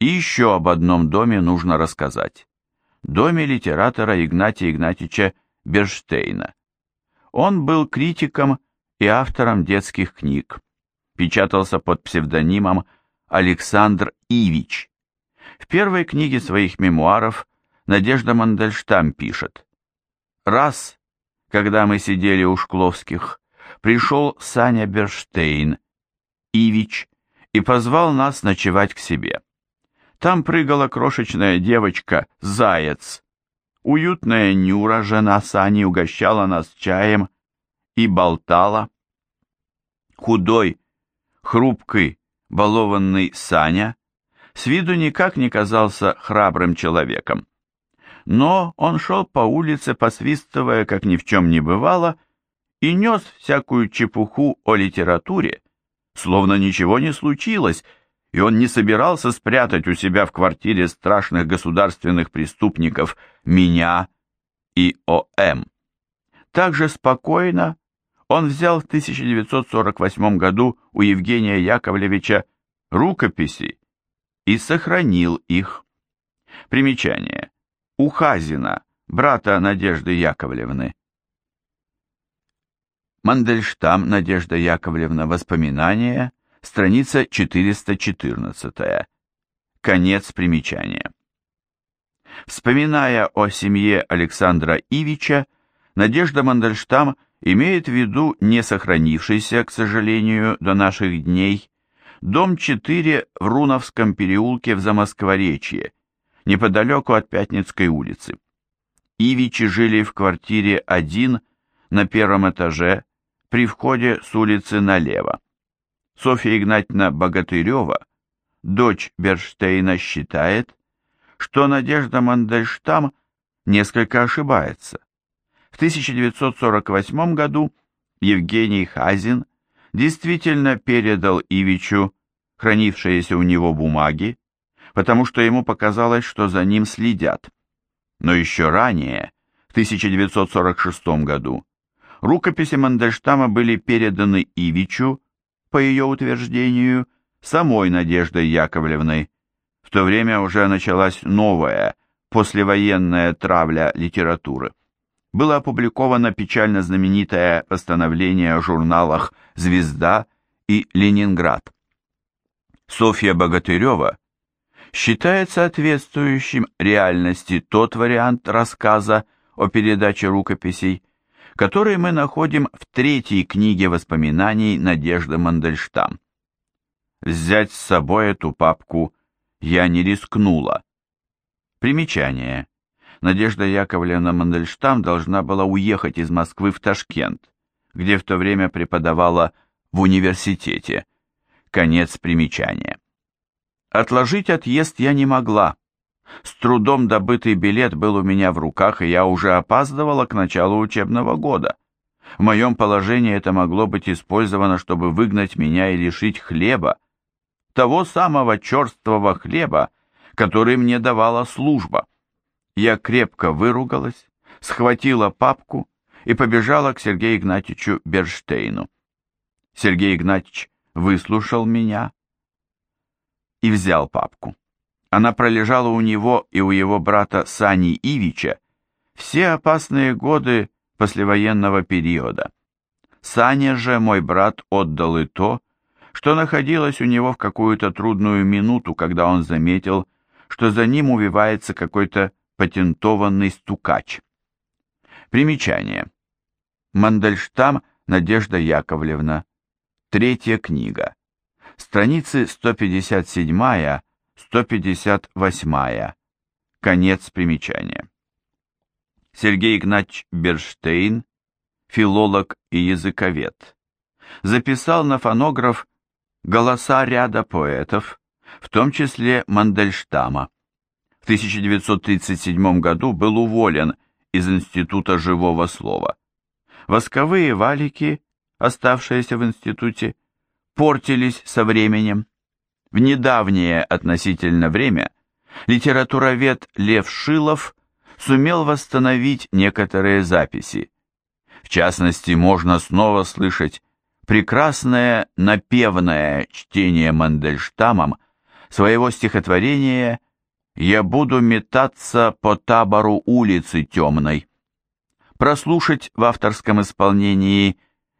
И еще об одном доме нужно рассказать. Доме литератора Игнатия Игнатьича Берштейна. Он был критиком и автором детских книг. Печатался под псевдонимом Александр Ивич. В первой книге своих мемуаров Надежда Мандельштам пишет. «Раз, когда мы сидели у Шкловских, пришел Саня Берштейн, Ивич, и позвал нас ночевать к себе. Там прыгала крошечная девочка, заяц. Уютная Нюра, жена Сани, угощала нас чаем и болтала. Худой, хрупкий, балованный Саня с виду никак не казался храбрым человеком. Но он шел по улице, посвистывая, как ни в чем не бывало, и нес всякую чепуху о литературе, словно ничего не случилось, и он не собирался спрятать у себя в квартире страшных государственных преступников меня и О.М. Также спокойно он взял в 1948 году у Евгения Яковлевича рукописи и сохранил их. Примечание. У Хазина, брата Надежды Яковлевны. Мандельштам Надежда Яковлевна. Воспоминания. Страница 414. Конец примечания. Вспоминая о семье Александра Ивича, Надежда Мандельштам имеет в виду не сохранившийся, к сожалению, до наших дней, дом 4 в Руновском переулке в Замоскворечье, неподалеку от Пятницкой улицы. Ивичи жили в квартире 1 на первом этаже при входе с улицы налево. Софья Игнатьевна Богатырева, дочь Берштейна, считает, что Надежда Мандельштам несколько ошибается. В 1948 году Евгений Хазин действительно передал Ивичу хранившиеся у него бумаги, потому что ему показалось, что за ним следят. Но еще ранее, в 1946 году, рукописи Мандельштама были переданы Ивичу, по ее утверждению, самой Надеждой Яковлевной. В то время уже началась новая, послевоенная травля литературы. Было опубликовано печально знаменитое постановление о журналах «Звезда» и «Ленинград». Софья Богатырева считает соответствующим реальности тот вариант рассказа о передаче рукописей, который мы находим в третьей книге воспоминаний Надежды Мандельштам. Взять с собой эту папку я не рискнула. Примечание. Надежда Яковлевна Мандельштам должна была уехать из Москвы в Ташкент, где в то время преподавала в университете. Конец примечания. Отложить отъезд я не могла. С трудом добытый билет был у меня в руках, и я уже опаздывала к началу учебного года. В моем положении это могло быть использовано, чтобы выгнать меня и лишить хлеба, того самого черствого хлеба, который мне давала служба. Я крепко выругалась, схватила папку и побежала к Сергею Игнатьевичу Берштейну. Сергей Игнатьевич выслушал меня и взял папку. Она пролежала у него и у его брата Сани Ивича все опасные годы послевоенного периода. Саня же, мой брат, отдал и то, что находилось у него в какую-то трудную минуту, когда он заметил, что за ним увивается какой-то патентованный стукач. Примечание. Мандельштам Надежда Яковлевна. Третья книга. Страницы 157-158. Конец примечания. Сергей Игнач Берштейн, филолог и языковед, записал на фонограф голоса ряда поэтов, в том числе Мандельштама. В 1937 году был уволен из Института живого слова. Восковые валики, оставшиеся в институте, портились со временем. В недавнее относительно время литературовед Лев Шилов сумел восстановить некоторые записи. В частности, можно снова слышать прекрасное напевное чтение Мандельштамом своего стихотворения «Я буду метаться по табору улицы темной». Прослушать в авторском исполнении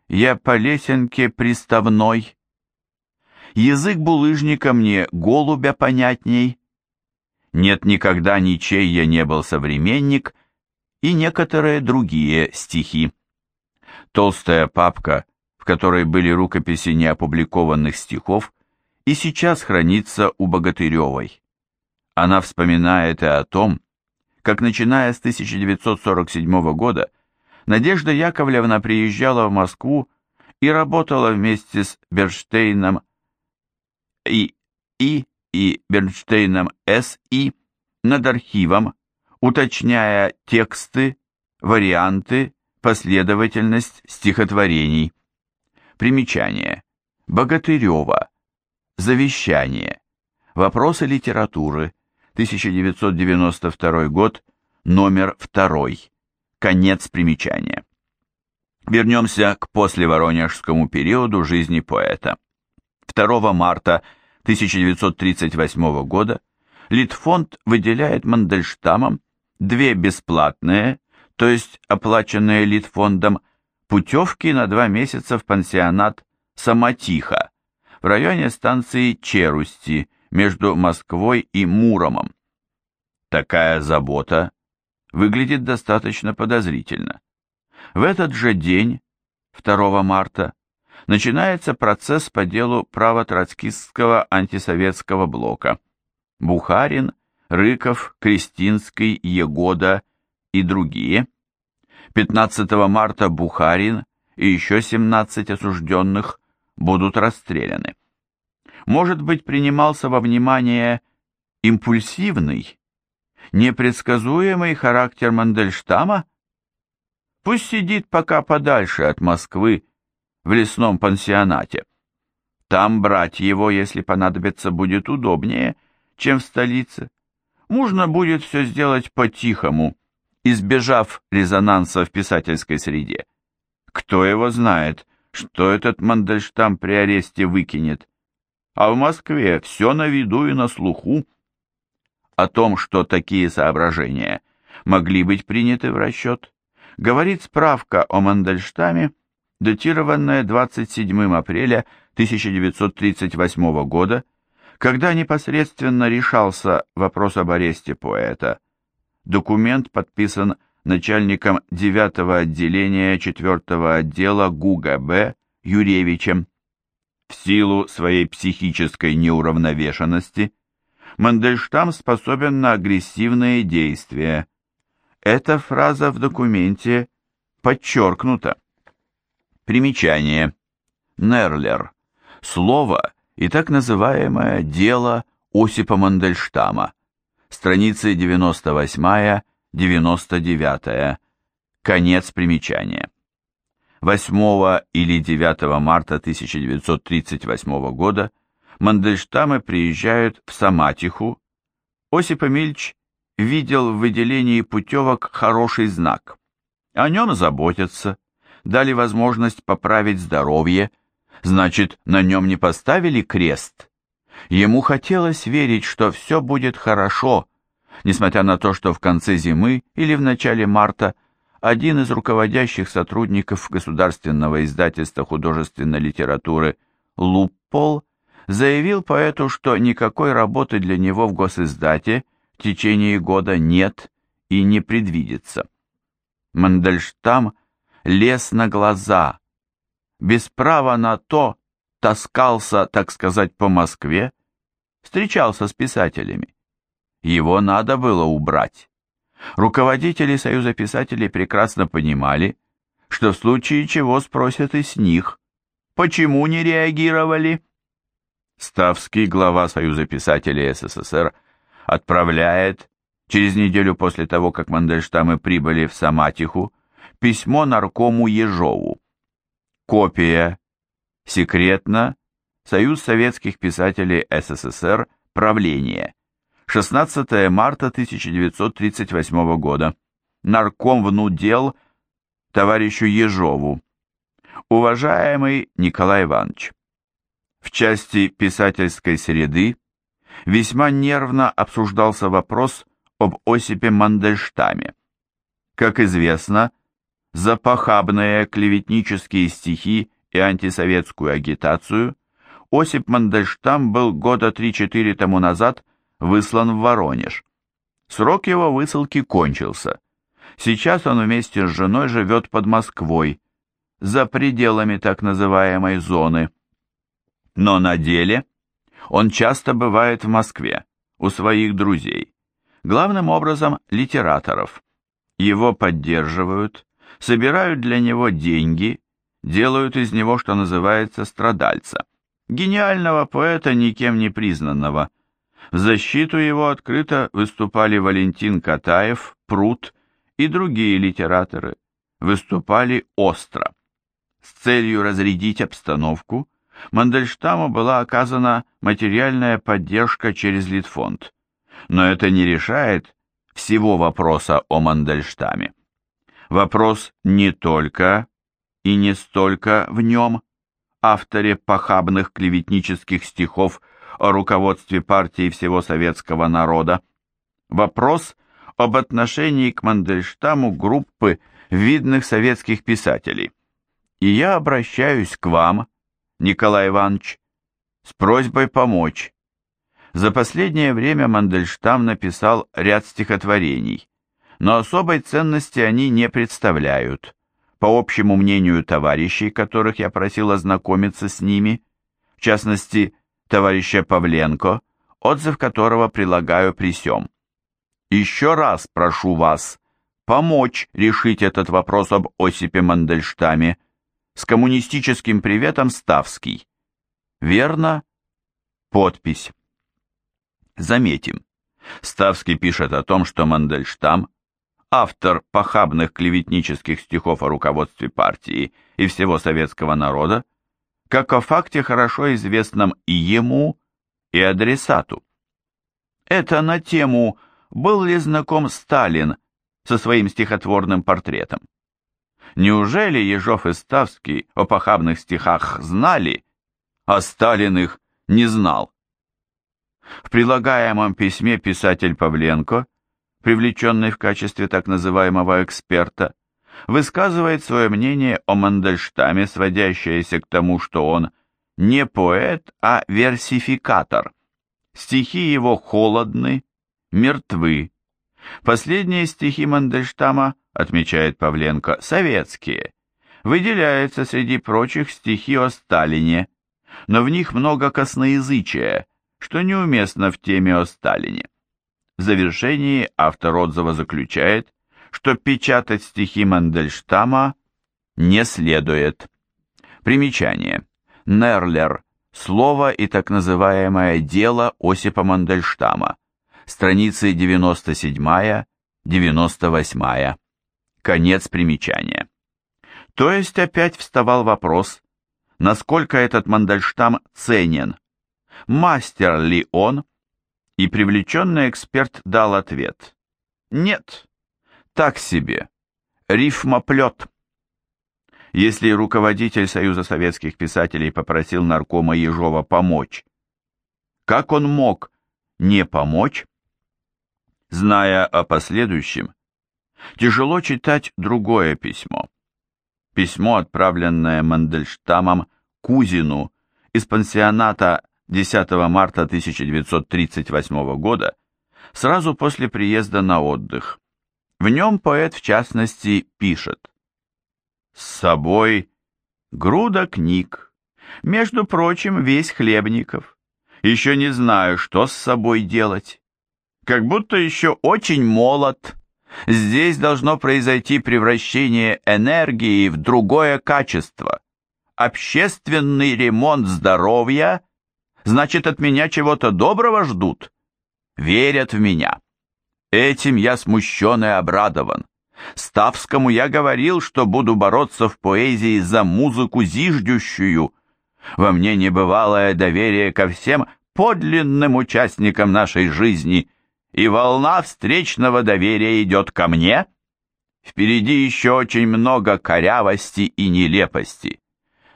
«Я по лесенке приставной». Язык булыжника мне голубя понятней. Нет никогда ничей я не был современник и некоторые другие стихи. Толстая папка, в которой были рукописи неопубликованных стихов, и сейчас хранится у Богатыревой. Она вспоминает и о том, как, начиная с 1947 года, Надежда Яковлевна приезжала в Москву и работала вместе с Берштейном и И и Бернштейном С.И. над архивом, уточняя тексты, варианты, последовательность стихотворений. Примечание. Богатырева. Завещание. Вопросы литературы. 1992 год. Номер 2. Конец примечания. Вернемся к послеворонежскому периоду жизни поэта. 2 марта 1938 года Литфонд выделяет Мандельштамам две бесплатные, то есть оплаченные Литфондом, путевки на два месяца в пансионат Самотиха в районе станции Черусти между Москвой и Муромом. Такая забота выглядит достаточно подозрительно. В этот же день, 2 марта, начинается процесс по делу право-троцкистского антисоветского блока. Бухарин, Рыков, Кристинский, Егода и другие. 15 марта Бухарин и еще 17 осужденных будут расстреляны. Может быть, принимался во внимание импульсивный, непредсказуемый характер Мандельштама? Пусть сидит пока подальше от Москвы, в лесном пансионате. Там брать его, если понадобится, будет удобнее, чем в столице. Можно будет все сделать по-тихому, избежав резонанса в писательской среде. Кто его знает, что этот Мандельштам при аресте выкинет. А в Москве все на виду и на слуху. О том, что такие соображения могли быть приняты в расчет, говорит справка о Мандельштаме, датированная 27 апреля 1938 года, когда непосредственно решался вопрос об аресте поэта. Документ подписан начальником 9 отделения 4 отдела ГУГБ Юревичем. В силу своей психической неуравновешенности Мандельштам способен на агрессивные действия. Эта фраза в документе подчеркнута. Примечание. Нерлер. Слово и так называемое «дело» Осипа Мандельштама. Страницы 98-99. Конец примечания. 8 или 9 марта 1938 года Мандельштамы приезжают в Саматиху. Осип Эмильч видел в выделении путевок хороший знак. О нем заботятся дали возможность поправить здоровье, значит, на нем не поставили крест. Ему хотелось верить, что все будет хорошо, несмотря на то, что в конце зимы или в начале марта один из руководящих сотрудников Государственного издательства художественной литературы Луппол заявил поэту, что никакой работы для него в госиздате в течение года нет и не предвидится. Мандельштам лез на глаза, без права на то таскался, так сказать, по Москве, встречался с писателями. Его надо было убрать. Руководители Союза писателей прекрасно понимали, что в случае чего спросят и с них, почему не реагировали. Ставский, глава Союза писателей СССР, отправляет, через неделю после того, как Мандельштамы прибыли в Саматиху, Письмо наркому Ежову. Копия. Секретно. Союз советских писателей СССР. Правление. 16 марта 1938 года. Нарком внудел товарищу Ежову. Уважаемый Николай Иванович, в части писательской среды весьма нервно обсуждался вопрос об Осипе Мандельштаме. Как известно, за похабные клеветнические стихи и антисоветскую агитацию Осип Мандельштам был года 3-4 тому назад выслан в Воронеж. Срок его высылки кончился. Сейчас он вместе с женой живет под Москвой, за пределами так называемой зоны. Но на деле он часто бывает в Москве, у своих друзей, главным образом литераторов. Его поддерживают, собирают для него деньги, делают из него, что называется, страдальца. Гениального поэта, никем не признанного. В защиту его открыто выступали Валентин Катаев, Прут и другие литераторы. Выступали остро. С целью разрядить обстановку Мандельштаму была оказана материальная поддержка через Литфонд. Но это не решает всего вопроса о Мандельштаме. Вопрос не только и не столько в нем, авторе похабных клеветнических стихов о руководстве партии всего советского народа. Вопрос об отношении к Мандельштаму группы видных советских писателей. И я обращаюсь к вам, Николай Иванович, с просьбой помочь. За последнее время Мандельштам написал ряд стихотворений, но особой ценности они не представляют. По общему мнению товарищей, которых я просил ознакомиться с ними, в частности, товарища Павленко, отзыв которого прилагаю при сём. Еще раз прошу вас помочь решить этот вопрос об Осипе Мандельштаме, с коммунистическим приветом Ставский. Верно? Подпись. Заметим. Ставский пишет о том, что Мандельштам, автор похабных клеветнических стихов о руководстве партии и всего советского народа, как о факте хорошо известном и ему, и адресату. Это на тему «Был ли знаком Сталин?» со своим стихотворным портретом. Неужели Ежов и Ставский о похабных стихах знали, а Сталин их не знал? В прилагаемом письме писатель Павленко, привлеченный в качестве так называемого эксперта, высказывает свое мнение о Мандельштаме, сводящееся к тому, что он не поэт, а версификатор. Стихи его холодны, мертвы. Последние стихи Мандельштама отмечает Павленко, советские. Выделяются среди прочих стихи о Сталине, но в них много косноязычия, что неуместно в теме о Сталине. В завершении автор отзыва заключает, что печатать стихи Мандельштама не следует. Примечание. Нерлер. Слово и так называемое дело Осипа Мандельштама. Страницы 97-98. Конец примечания. То есть опять вставал вопрос, насколько этот Мандельштам ценен, мастер ли он, и привлеченный эксперт дал ответ. Нет, так себе, рифмоплет. Если руководитель Союза советских писателей попросил наркома Ежова помочь, как он мог не помочь? Зная о последующем, Тяжело читать другое письмо. Письмо, отправленное Мандельштамом Кузину из пансионата 10 марта 1938 года, сразу после приезда на отдых. В нем поэт, в частности, пишет «С собой груда книг, между прочим, весь Хлебников. Еще не знаю, что с собой делать. Как будто еще очень молод, Здесь должно произойти превращение энергии в другое качество. Общественный ремонт здоровья, значит, от меня чего-то доброго ждут. Верят в меня. Этим я смущен и обрадован. Ставскому я говорил, что буду бороться в поэзии за музыку зиждющую. Во мне небывалое доверие ко всем подлинным участникам нашей жизни, и волна встречного доверия идет ко мне, впереди еще очень много корявости и нелепости.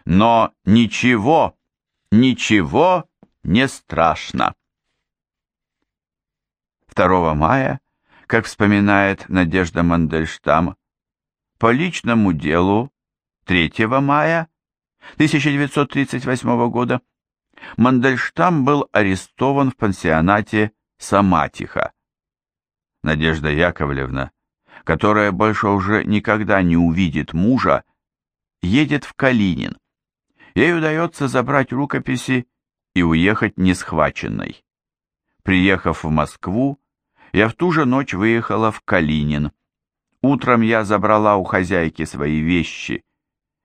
Но ничего, ничего не страшно. 2 мая, как вспоминает Надежда Мандельштам, по личному делу 3 мая 1938 года Мандельштам был арестован в пансионате Саматиха. Надежда Яковлевна, которая больше уже никогда не увидит мужа, едет в Калинин. Ей удается забрать рукописи и уехать несхваченной. Приехав в Москву, я в ту же ночь выехала в Калинин. Утром я забрала у хозяйки свои вещи.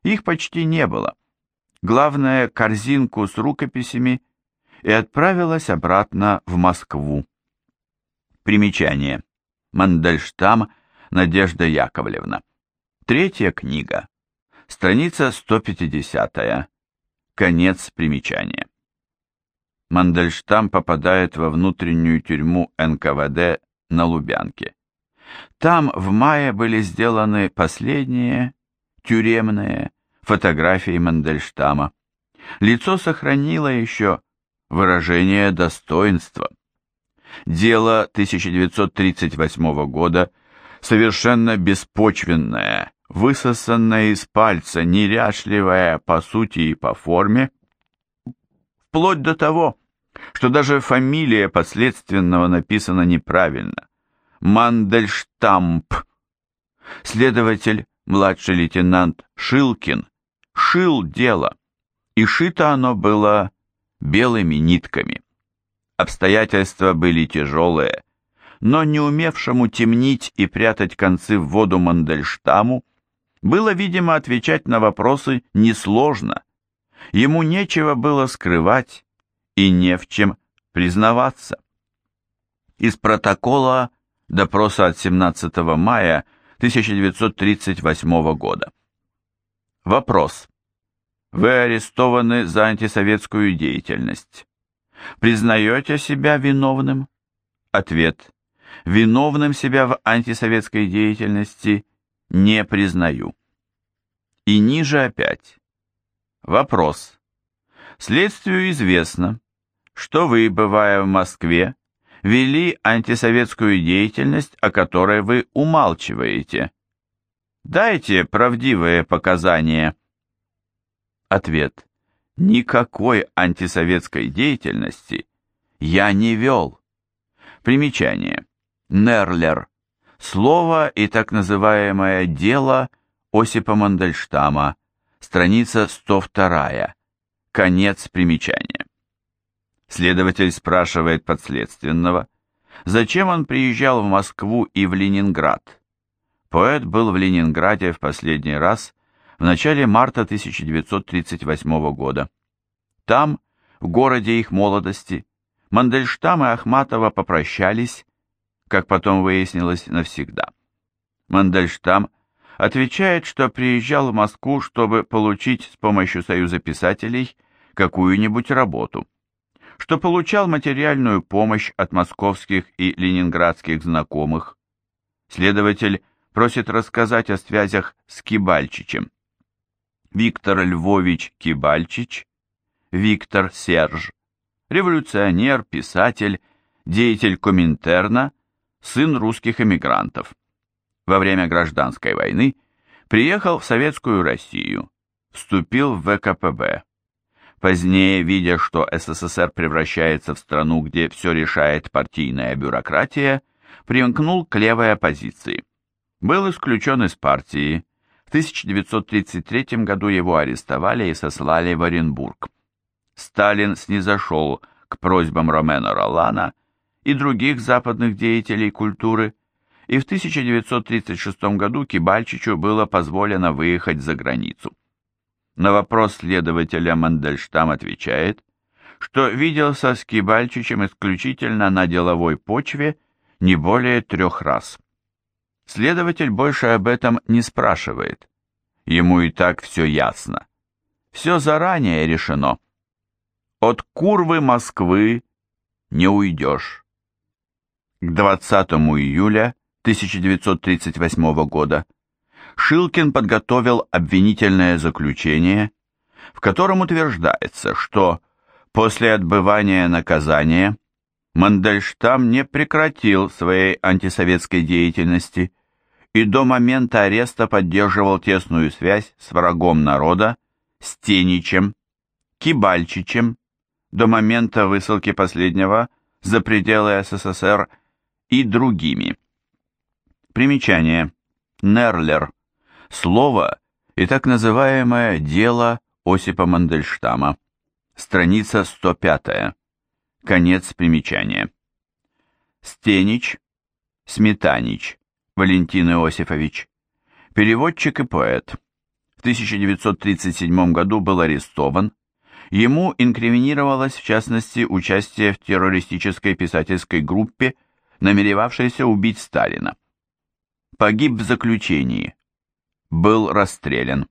Их почти не было. Главное, корзинку с рукописями и отправилась обратно в Москву. Примечание. Мандельштам Надежда Яковлевна. Третья книга. Страница 150. Конец примечания. Мандельштам попадает во внутреннюю тюрьму НКВД на Лубянке. Там в мае были сделаны последние тюремные фотографии Мандельштама. Лицо сохранило еще выражение достоинства. Дело 1938 года совершенно беспочвенное, высосанное из пальца, неряшливое по сути и по форме, вплоть до того, что даже фамилия последственного написана неправильно. Мандельштамп. Следователь, младший лейтенант Шилкин, шил дело, и шито оно было белыми нитками. Обстоятельства были тяжелые, но не умевшему темнить и прятать концы в воду Мандельштаму было, видимо, отвечать на вопросы несложно. Ему нечего было скрывать и не в чем признаваться. Из протокола допроса от 17 мая 1938 года. Вопрос. Вы арестованы за антисоветскую деятельность. Признаете себя виновным? Ответ. Виновным себя в антисоветской деятельности не признаю. И ниже опять. Вопрос. Следствию известно, что вы, бывая в Москве, вели антисоветскую деятельность, о которой вы умалчиваете. Дайте правдивые показания. Ответ. Никакой антисоветской деятельности я не вел. Примечание. Нерлер. Слово и так называемое дело Осипа Мандельштама. Страница 102. Конец примечания. Следователь спрашивает подследственного, зачем он приезжал в Москву и в Ленинград. Поэт был в Ленинграде в последний раз в начале марта 1938 года. Там, в городе их молодости, Мандельштам и Ахматова попрощались, как потом выяснилось, навсегда. Мандельштам отвечает, что приезжал в Москву, чтобы получить с помощью Союза писателей какую-нибудь работу, что получал материальную помощь от московских и ленинградских знакомых. Следователь просит рассказать о связях с Кибальчичем. Виктор Львович Кибальчич, Виктор Серж, революционер, писатель, деятель Коминтерна, сын русских эмигрантов. Во время гражданской войны приехал в Советскую Россию, вступил в ВКПБ. Позднее, видя, что СССР превращается в страну, где все решает партийная бюрократия, примкнул к левой оппозиции. Был исключен из партии, 1933 году его арестовали и сослали в Оренбург. Сталин снизошел к просьбам Ромена Ролана и других западных деятелей культуры, и в 1936 году Кибальчичу было позволено выехать за границу. На вопрос следователя Мандельштам отвечает, что виделся с Кибальчичем исключительно на деловой почве не более трех раз. Следователь больше об этом не спрашивает. Ему и так все ясно. Все заранее решено. От курвы Москвы не уйдешь. К 20 июля 1938 года Шилкин подготовил обвинительное заключение, в котором утверждается, что после отбывания наказания Мандельштам не прекратил своей антисоветской деятельности и до момента ареста поддерживал тесную связь с врагом народа, Стеничем, Кибальчичем, до момента высылки последнего за пределы СССР и другими. Примечание. Нерлер. Слово и так называемое «дело Осипа Мандельштама». Страница 105. Конец примечания. Стенич, Сметанич, Валентин Иосифович. Переводчик и поэт. В 1937 году был арестован. Ему инкриминировалось, в частности, участие в террористической писательской группе, намеревавшейся убить Сталина. Погиб в заключении. Был расстрелян.